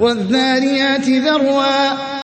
وَالذَّارِيَاتِ ذَرْوًا